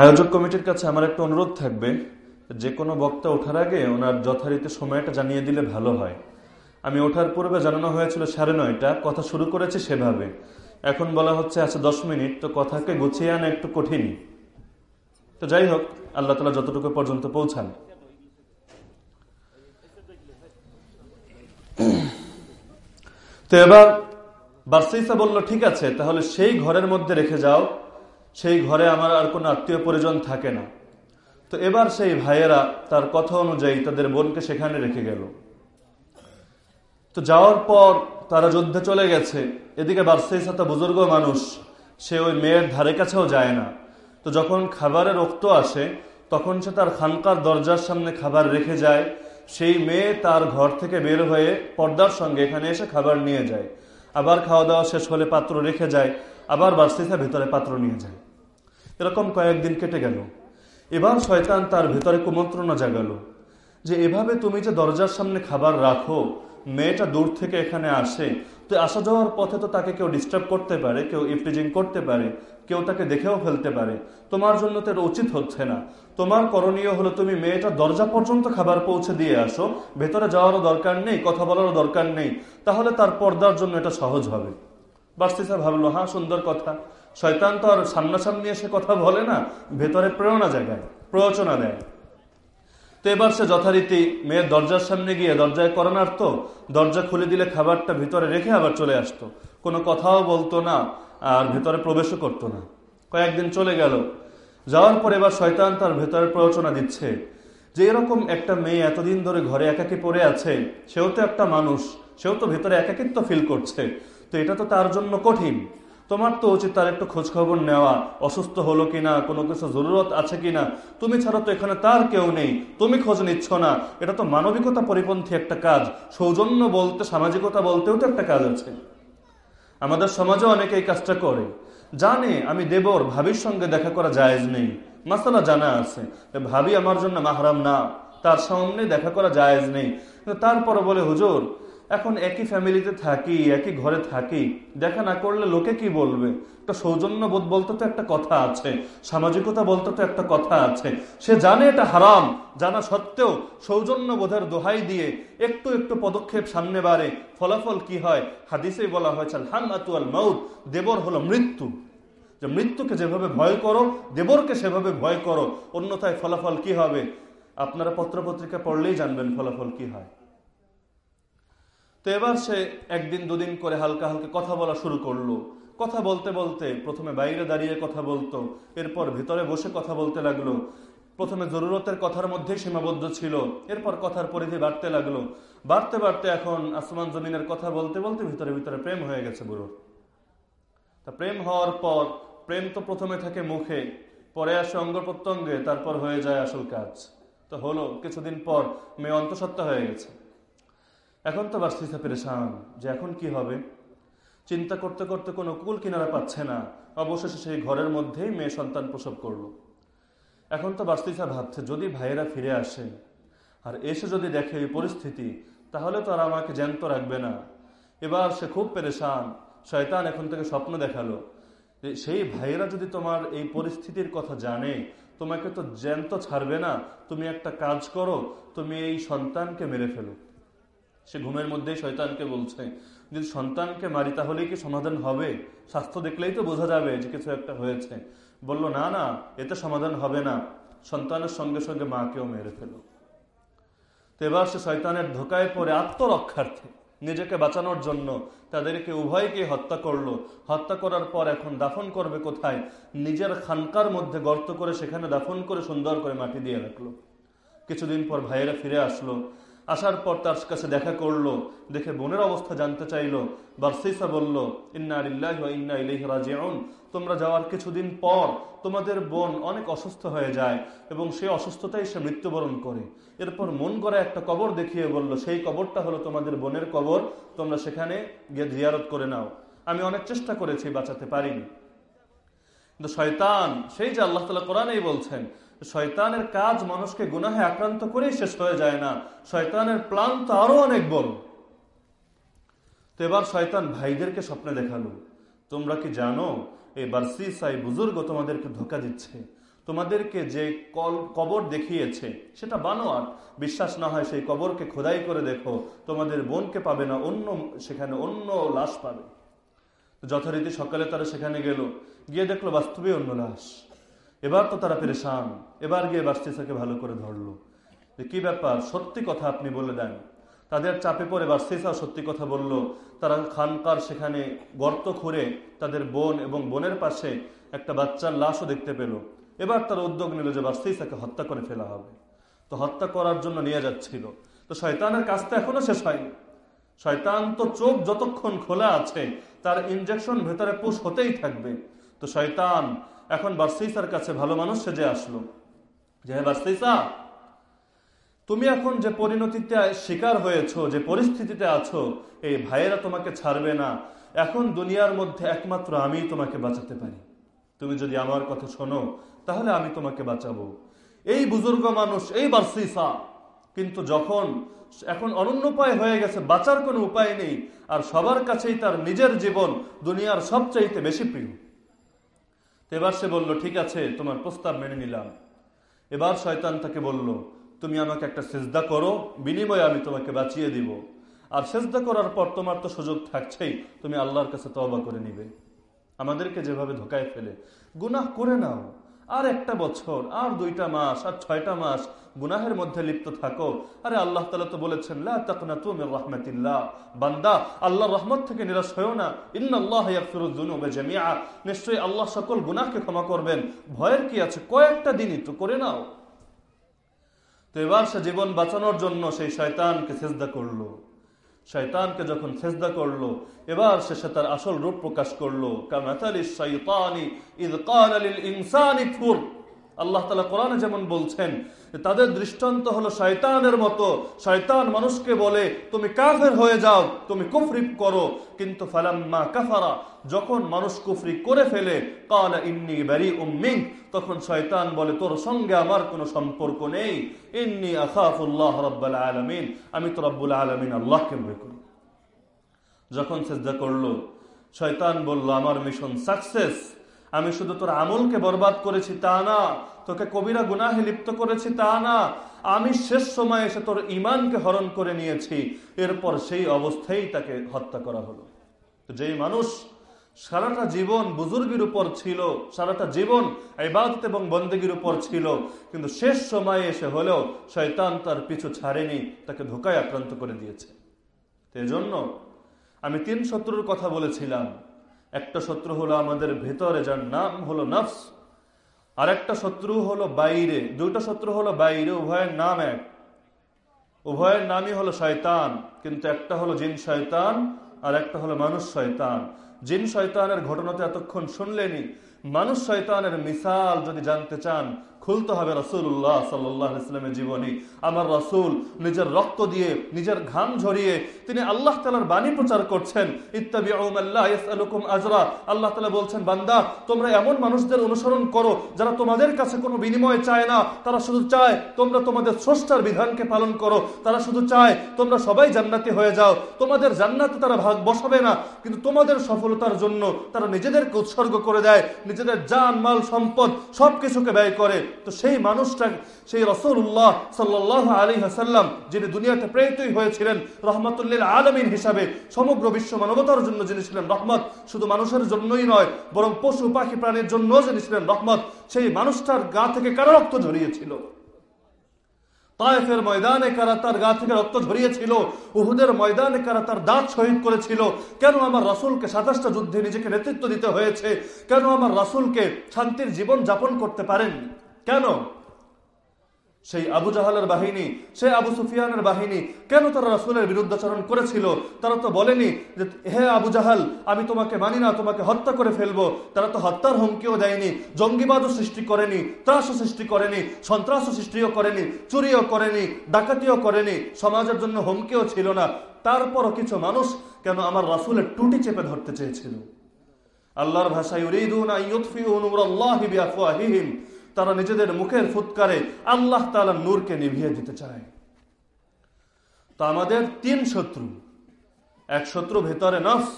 আয়োজক কমিটির কাছে আমার একটা অনুরোধ থাকবে, যে কোনো বক্তা ওঠার আগে ওনার যথারীতি সময়টা জানিয়ে দিলে ভালো হয়। আমি ওঠার পূর্বে জানানো হয়েছিল সাড়ে নয়টা, কথা শুরু করেছি সেভাবে। এখন বলা হচ্ছে আচ্ছা দশ মিনিট, তো কথাকে গুছিয়ে আনা একটু কঠিন। তো যাই হোক, আল্লাহ তালা যতটুকু পর্যন্ত পৌঁছান। তো এবার বার্সিসা বলল, ঠিক আছে, তাহলে সেই ঘরের মধ্যে রেখে যাও। সেই ঘরে আমার আর কোনো আত্মীয় পরিজন থাকে না। তো এবার সেই ভাইয়েরা তার কথা অনুযায়ী তাদের বোনকে সেখানে রেখে গেল। তো যাওয়ার পর তারা যুদ্ধে চলে গেছে। এদিকে বার্সিসা তো বুজুর্গ মানুষ, সে ওই মেয়ের ধারে কাছেও যায় না। তো যখন খাবারের রক্ত আসে, তখন সে তার খানকার দরজার সামনে খাবার রেখে যায়। সেই মেয়ে তার ঘর থেকে বের হয়ে পর্দার সঙ্গে এখানে এসে খাবার নিয়ে যায়। আবার খাওয়া দাওয়া শেষ হলে পাত্র রেখে যায়। আবার বার্সিসা ভেতরে পাত্র নিয়ে যায়। এরকম কয়েকদিন কেটে গেল। এবার শয়তান তার ভেতরে কুমন্ত্রণা জাগালো যে, এভাবে তুমি যে দরজার সামনে খাবার রাখো, মেয়েটা দূর থেকে এখানে আসে, তো আসা যাওয়ার পথে তো তাকে কেউ ডিস্টার্ব করতে পারে, কেউ ইফটিজিং করতে পারে, কেউ তাকে দেখেও ফেলতে পারে। তোমার জন্য তো উচিত হচ্ছে না। তোমার করণীয় হলো তুমি মেয়েটা দরজা পর্যন্ত খাবার পৌঁছে দিয়ে আসো, ভেতরে যাওয়ারও দরকার নেই, কথা বলারও দরকার নেই, তাহলে তার পর্দার জন্য এটা সহজ হবে। বাস্তিসা ভাবলো হ্যাঁ সুন্দর কথা। শয়তান তো আর সামনাসামনি এসে কথা বলে না, ভেতরে প্রেরণা জায়গায় প্রয়োচনা দেয়। তো এবার সে যথারীতি মেয়ের দরজার সামনে গিয়ে দরজায় করোনার তো দরজা খুলে দিলে খাবারটা ভিতরে রেখে আবার চলে আসতো। কোনো কথাও বলতো না, আর ভেতরে প্রবেশও করতো না। কয়েকদিন চলে গেল। যাওয়ার পর এবার শয়তান তার ভেতরে প্রয়োচনা দিচ্ছে যে, এরকম একটা মেয়ে এতদিন ধরে ঘরে একাকি পড়ে আছে, সেও তো একটা মানুষ, সেও তো ভেতরে একাকিত্ব ফিল করছে। তো এটা তো তার জন্য কঠিন। তোমার তো উচিত তার একটু খোঁজ খবর নেওয়া। অসুস্থ হলো কিনা, কোনো কিছু জরুরত আছে কিনা? তুমি ছাড়া তো এখানে তার কেউ নেই। তুমি খোঁজ নিচ্ছ না। এটা তো মানবিকতা পরিপন্থী একটা কাজ। সৌজন্য বলতে, সামাজিকতা বলতেও তো একটা কাজ আছে। আমাদের সমাজে অনেকে এই কাজটা করে। জানে, আমি দেবর, ভাবির সঙ্গে দেখা করা জায়েজ নেই। মাসালা জানা আছে ভাবি আমার জন্য মাহারাম না। তার সামনে দেখা করা জায়েজ নেই। তারপরে বলে, হুজুর এখন একই ফ্যামিলিতে থাকি, একই ঘরে থাকি, দেখা না করলে লোকে কি বলবে? একটা সৌজন্য বোধ বলতে তো একটা কথা আছে, সামাজিকতা বলতে তো একটা কথা আছে। সে জানে এটা হারাম, জানা সত্ত্বেও সৌজন্য বোধের দোহাই দিয়ে একটু একটু পদক্ষেপ সামনে বাড়ে। ফলাফল কি হয়? হাদিসে বলা হয়েছে হান আতুয়াল মৌত দেবর হলো মৃত্যু। যে মৃত্যুকে যেভাবে ভয় করো, দেবরকে সেভাবে ভয় করো। অন্যথায় ফলাফল কি হবে? আপনারা পত্রপত্রিকা পড়লেই জানবেন ফলাফল কি হয়। তো এবার সে একদিন দুদিন করে হালকা হালকা কথা বলা শুরু করল। কথা বলতে বলতে প্রথমে বাইরে দাঁড়িয়ে কথা বলতো, এরপর ভিতরে বসে কথা বলতে লাগল। প্রথমে জরুরতের কথার মধ্যেই সীমাবদ্ধ ছিল, এরপর কথার পরিধি বাড়তে লাগল। বাড়তে বাড়তে এখন আসমান জমিনের কথা বলতে বলতে ভিতরে ভিতরে প্রেম হয়ে গেছে বুড়োর। তা প্রেম হওয়ার পর, প্রেম তো প্রথমে থাকে মুখে, পরে আসে অঙ্গ প্রত্যঙ্গে, তারপর হয়ে যায় আসল কাজ। তো হলো, কিছুদিন পর মেয়ে অন্তঃসত্ত্বা হয়ে গেছে। এখন তো বাস্তিসা পেরেশান, যে এখন কি হবে? চিন্তা করতে করতে কোনো কুল কিনারা পাচ্ছে না। অবশেষে সেই ঘরের মধ্যেই মেয়ে সন্তান প্রসব করল। এখন তো বাস্তিসা ভাবছে, যদি ভাইয়েরা ফিরে আসে, আর এসে যদি দেখে এই পরিস্থিতি, তাহলে তো আর আমাকে জ্যান্ত রাখবে না। এবার সে খুব পেরেশান, শয়তান এখন থেকে স্বপ্ন দেখাল সেই ভাইয়েরা যদি তোমার এই পরিস্থিতির কথা জানে, তোমাকে তো জ্যান্ত ছাড়বে না। তুমি একটা কাজ করো, তুমি এই সন্তানকে মেরে ফেলো। সে ঘুমের মধ্যেই শয়তানকে বলছে, যদি সন্তানকে মারি তাহলেই কি সমাধান হবে? স্বাস্থ্য দেখলেই তো বোঝা যাবে যে কিছু একটা হয়েছে। বলল, না না, এতে সমাধান হবে না। সন্তানের সঙ্গে সঙ্গে মাকেও মেরে ফেলো। তো এবার সে শয়তানের ধোকায় পরে আত্মরক্ষার্থে নিজেকে বাঁচানোর জন্য তাদেরকে উভয়কে হত্যা করল। হত্যা করার পর এখন দাফন করবে কোথায়? নিজের খানকার মধ্যে গর্ত করে সেখানে দাফন করে সুন্দর করে মাটি দিয়ে রাখল। কিছুদিন পর ভাইয়েরা ফিরে আসলো। আসার পর তার কাছে দেখা করল, দেখে বোনের অবস্থা জানতে চাইলো। বার্সিসা বলল, ইন্না আলিল্লাহ ইন্না ইলাইহি রাজিউন। তোমরা যাওয়ার কিছুদিন পর তোমাদের বোন অনেক অসুস্থ হয়ে যায় এবং সেই অসুস্থতাই সে মৃত্যুবরণ করে। এরপর মন করে একটা কবর দেখিয়ে বলল, সেই কবরটা হলো তোমাদের বোনের কবর, তোমরা সেখানে গিয়ে জিয়ারত করে নাও। আমি অনেক চেষ্টা করেছি বাঁচাতে পারিনি। কিন্তু শয়তান, সেই যে আল্লাহ তালা কোরআনেই বলছেন শয়তানের কাজ মানুষকে গুনাহে আক্রান্ত করেই শেষ হয়ে যায় না। শয়তানের প্লান তো আরও অনেক বড়। তো এবার শয়তান ভাইদেরকে স্বপ্নে দেখাল। তোমরা কি জানো, এই বার্সি সাই বুজুর্গ তোমাদেরকে ধোকা দিচ্ছে। তোমাদেরকে যে কল, কবর দেখিয়েছে, সেটা বানোয়ার বিশ্বাস না হয় সেই কবরকে খোদাই করে দেখো। তোমাদের বোনকে পাবে না, অন্য, সেখানে অন্য লাশ পাবে। যথারীতি সকালে তারা সেখানে গেল। গিয়ে দেখল বাস্তবে অন্য লাশ। এবার তো তারা পেরেশান। এবার গিয়ে বাস্তিসাকে ভালো করে ধরলো। কি ব্যাপার? সত্যি কথা আপনি বলে দেন। তাদের চাপে পড়ে বাস্তিসা সত্যি কথা বলল, তারা খানকার সেখানে গর্ত খুঁড়ে তাদের বোন এবং বোনের পাশে একটা বাচ্চার লাশও দেখতে পেল। এবার তারা উদ্যোগ নিল যে বাস্তিসাকে হত্যা করে ফেলা হবে। তো হত্যা করার জন্য নিয়ে যাচ্ছিল। তো শয়তানের কাজটা এখনও শেষ হয়নি। শয়তান তো চোখ যতক্ষণ খোলা আছে, তার ইনজেকশন ভেতরে পুশ হতেই থাকবে। তো শয়তান এখন বার্সিসার কাছে ভালো মানুষ সেজে আসলো। যে হ্যাঁ বার্সিসা তুমি এখন যে পরিণতিতে শিকার হয়েছো, যে পরিস্থিতিতে আছো, এই ভাইয়েরা তোমাকে ছাড়বে না। এখন দুনিয়ার মধ্যে একমাত্র আমি তোমাকে বাঁচাতে পারি। তুমি যদি আমার কথা শোনো, তাহলে আমি তোমাকে বাঁচাবো। এই বুজুর্গ মানুষ, এই বার্সিসা কিন্তু যখন এখন অনন্য উপায় হয়ে গেছে, বাঁচার কোনো উপায় নেই, আর সবার কাছেই তার নিজের জীবন দুনিয়ার সবচাইতে বেশি প্রিয়। তো এবার সে বলল, ঠিক আছে, তোমার প্রস্তাব মেনে নিলাম। এবার শয়তান তাকে বলল, তুমি আমাকে একটা সেজদা করো, বিনিময়ে আমি তোমাকে বাঁচিয়ে দিব। আর সেজদা করার পর তোমার তো সুযোগ থাকছেই, তুমি আল্লাহর কাছে তবা করে নিবে। আমাদেরকে যেভাবে ধোকায় ফেলে, গুনাহ করে নাও। আর একটা বছর, আর দুইটা মাস, আর ছয়টা মাস গুনাহের মধ্যে লিপ্ত থাকো। আরে আল্লাহ তালা তো বলেছেন রহমতিল্লাহ। বান্দা আল্লাহ রহমত থেকে নিরাশ হয়েও না। ইন্নআল্লাহিয়া নিশ্চয়ই আল্লাহ সকল গুনাহকে ক্ষমা করবেন। ভয়ের কি আছে? কয়েকটা দিনই তো করে নাও। তো এবার সে জীবন বাঁচানোর জন্য সেই শয়তানকে চেষ্টা করল। শয়তানকে যখন সেজদা করল এবার সে তার আসল রূপ প্রকাশ করল আল্লাহ তালা কোরআনে যেমন বলছেন তাদের দৃষ্টান্ত হলো শয়তানের মতো। শয়তান মানুষকে বলে, তুমি কাফের হয়ে যাও, তুমি কুফরি করো। কিন্তু ফালাম্মা কাফারা, যখন মানুষ কুফরি করে ফেলে, কালা ইন্নি ব্যারি উম্মিং তখন শয়তান বলে, তোর সঙ্গে আমার কোনো সম্পর্ক নেই। ইন্নি আখাফুল্লাহ রব্বাল আলমিন। আমি তো রব্বুল আলমিন, আল্লাহকে ভয় করি। যখন সেজদা করল, শয়তান বলল, আমার মিশন সাকসেস। আমি শুধু তোর আমলকে বরবাদ করেছি, তা না। তোকে কবিরা গুনাহে লিপ্ত করেছি, তা না। আমি শেষ সময় এসে তোর ইমানকে হরণ করে নিয়েছি। এরপর সেই অবস্থায় তাকে হত্যা করা হলো। যেই মানুষ সারাটা জীবন বুজুর্গের উপর ছিল, সারাটা জীবন ইবাদত এবং বন্দেগীর উপর ছিল, কিন্তু শেষ সময়ে এসে হলেও শয়তান তার পিছু ছাড়েনি, তাকে ধোকায় আক্রান্ত করে দিয়েছে। এজন্য আমি তিন শত্রুর কথা বলেছিলাম। একটা শত্রু হলো আমাদের ভেতরে, যার নাম হলো নফস। আর একটা শত্রু হলো বাইরে, দুইটা শত্রু হলো বাইরে, উভয়ের নাম এক। উভয়ের নামই হলো শয়তান, কিন্তু একটা হলো জিন শয়তান, আর একটা হলো মানুষ শয়তান। জিন শয়তানের ঘটনাতে এতক্ষণ শুনলেনি মানুষ শয়তানের মিসাল যদি জানতে চান খুলতে হবে রসুল্লাহ সাল্লাহ ইসলামের জীবনী। আমার রসুল নিজের রক্ত দিয়ে, নিজের ঘাম ঝরিয়ে, তিনি আল্লাহ তালার বাণী প্রচার করছেন। ইত্যাদি আজরা। আল্লাহ তালা বলছেন, বান্দা, তোমরা এমন মানুষদের অনুসরণ করো যারা তোমাদের কাছে কোনো বিনিময় চায় না। তারা শুধু চায়, তোমরা তোমাদের স্রষ্টার বিধানকে পালন করো। তারা শুধু চায়, তোমরা সবাই জান্নাতি হয়ে যাও। তোমাদের জান্নাতে তারা ভাগ বসাবে না। কিন্তু তোমাদের সফলতার জন্য তারা নিজেদেরকে উৎসর্গ করে দেয়। নিজেদের জান, মাল, সম্পদ সব কিছুকে ব্যয় করে। তো সেই মানুষটা, সেই রসুল্লাহ সাল্লাহ আলী হাসাল্লাম যিনি দুনিয়াতে প্রেরিতই হয়েছিলেন, রহমতুল্লিল আলমিন হিসাবে সমগ্র বিশ্ব মানবতার জন্য যিনি ছিলেন রহমত, শুধু মানুষের জন্যই নয়, বরং পশু, পাখি, প্রাণীর জন্য যিনি ছিলেন রহমত, সেই মানুষটার গা থেকে কারও রক্ত ঝরিয়েছিল? তায়েফের ময়দানে কারা তার গা থেকে রক্ত ঝরিয়েছিল? উহুদের ময়দানে কারা তার দাঁত শহীদ করেছিল? কেন আমার রাসুলকে সাতাশটা যুদ্ধে নিজেকে নেতৃত্ব দিতে হয়েছে? কেন আমার রাসুলকে শান্তির জীবন যাপন করতে পারেন কেন? সেই আবু জাহালের বাহিনী, সেই আবু সুফিয়ানের বাহিনী, কেন তারা রাসুলের বিরুদ্ধাচরণ করেছিল? তারা তো বলেনি যে, হে আবু জাহাল, আমি তোমাকে মানি না, তোমাকে হত্যা করে ফেলব। তারা তো হত্যার হুমকিও দেয়নি, জঙ্গিবাদও সৃষ্টি করেনি, ত্রাসও সৃষ্টি করেনি, সন্ত্রাসও সৃষ্টিও করেনি, চুরিও করেনি, ডাকাতিও করেনি, সমাজের জন্য হুমকিও ছিল না। তারপরও কিছু মানুষ কেন আমার রাসুলের টুটি চেপে ধরতে চেয়েছিল? আল্লাহর ভাষায় তারা নিজেদের মুখের ফুৎকারে আল্লাহ তাআলা নূরকে নিভিয়ে দিতে চায়। তো আমাদের তিন শত্রু। এক শত্রু ভেতরে নফস,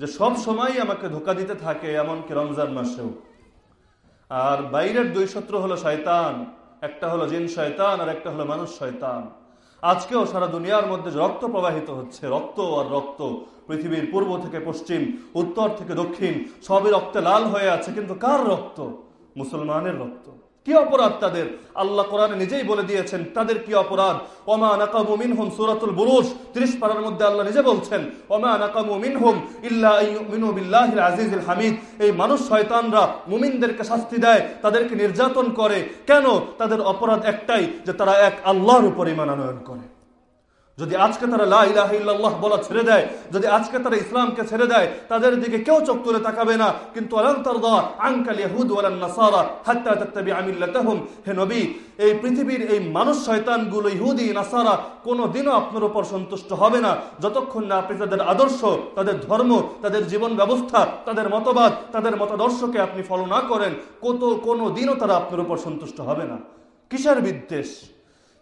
যে সব সময় আমাকে ধোকা দিতে থাকে এমনকি রমজান মাসেও। আর বাইরের দুই শত্রু হলো শয়তান, একটা হলো জিন শয়তান আর একটা হলো মানুষ শয়তান। আজকেও সারা দুনিয়ার মধ্যে রক্ত প্রবাহিত হচ্ছে, রক্ত আর রক্ত, পৃথিবীর পূর্ব থেকে পশ্চিম, উত্তর থেকে দক্ষিণ, সবই রক্তে লাল হয়ে আছে, কিন্তু কার রক্ত? মুসলমানের রক্ত। কি অপরাধ তাদের? আল্লাহ কোরআনে নিজেই বলে দিয়েছেন, তাদের কি অপরাধ? ওমা নাকামু মিনহুম সূরাতুল বুরুজ। 30 পারার মধ্যে আল্লাহ নিজে বলছেন, ওমা নাকামু মিনহুম ইল্লা আইয়ুমিনু বিল্লাহিল আজিজিল হামিদ। এই মানুষ শয়তানরা মুমিনদেরকে শাস্তি দেয়, তাদেরকে নির্যাতন করে। কেন? তাদের অপরাধ একটাই, যে তারা এক আল্লাহর উপর ঈমান আনয়ন করে। যদি আজকে তারা লা ইলাহা ইল্লাল্লাহ বলা ছেড়ে দেয়, যদি আজকে তারা ইসলামকে ছেড়ে দেয়, তাদের দিকে কেউ চোখ তুলে তাকাবে না। কিন্তু এই পৃথিবীর এই মানুষ শয়তানগুলো ইহুদি, নাসারা কোনো দিনও আপনার উপর সন্তুষ্ট হবে না। যতক্ষণ না আপনি তাদের আদর্শ, তাদের ধর্ম, তাদের জীবন ব্যবস্থা, তাদের মতবাদ, তাদের মতাদর্শকে আপনি ফলো না করেন, কত কোনো দিনও তারা আপনার উপর সন্তুষ্ট হবে না। কিসের বিদ্বেষ?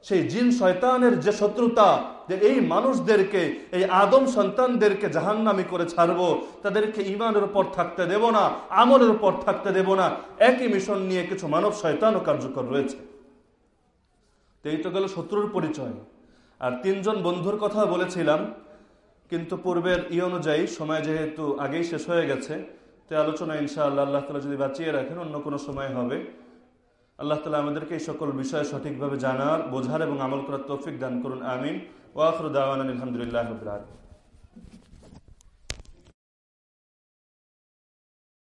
সেই জিন শয়তানের যে শত্রুতা যে এই মানুষদেরকে, এই আদম সন্তানদেরকে জাহান্নামি করে ছাড়বো, তাদেরকে ইমানের উপর থাকতে দেব না, আমলের উপর থাকতে দেব না, একই মিশন নিয়ে কিছু মানব শয়তানও কার্যকর রয়েছে। এই তো গেল শত্রুর পরিচয়। আর তিনজন বন্ধুর কথা বলেছিলাম, কিন্তু পূর্বের ই অনুযায়ী সময় যেহেতু আগেই শেষ হয়ে গেছে, তো আলোচনা ইনশাআল্লাহ আল্লাহ তালা যদি বাঁচিয়ে রাখেন, অন্য কোনো সময় হবে। আল্লাহ তালা আমাদেরকে এই সকল বিষয়ে সঠিকভাবে জানার বোঝার এবং আমল করার তৌফিক দান করুন, আমিন। ওয়াখরুদ্দাওয়ান আলহামদুলিল্লাহ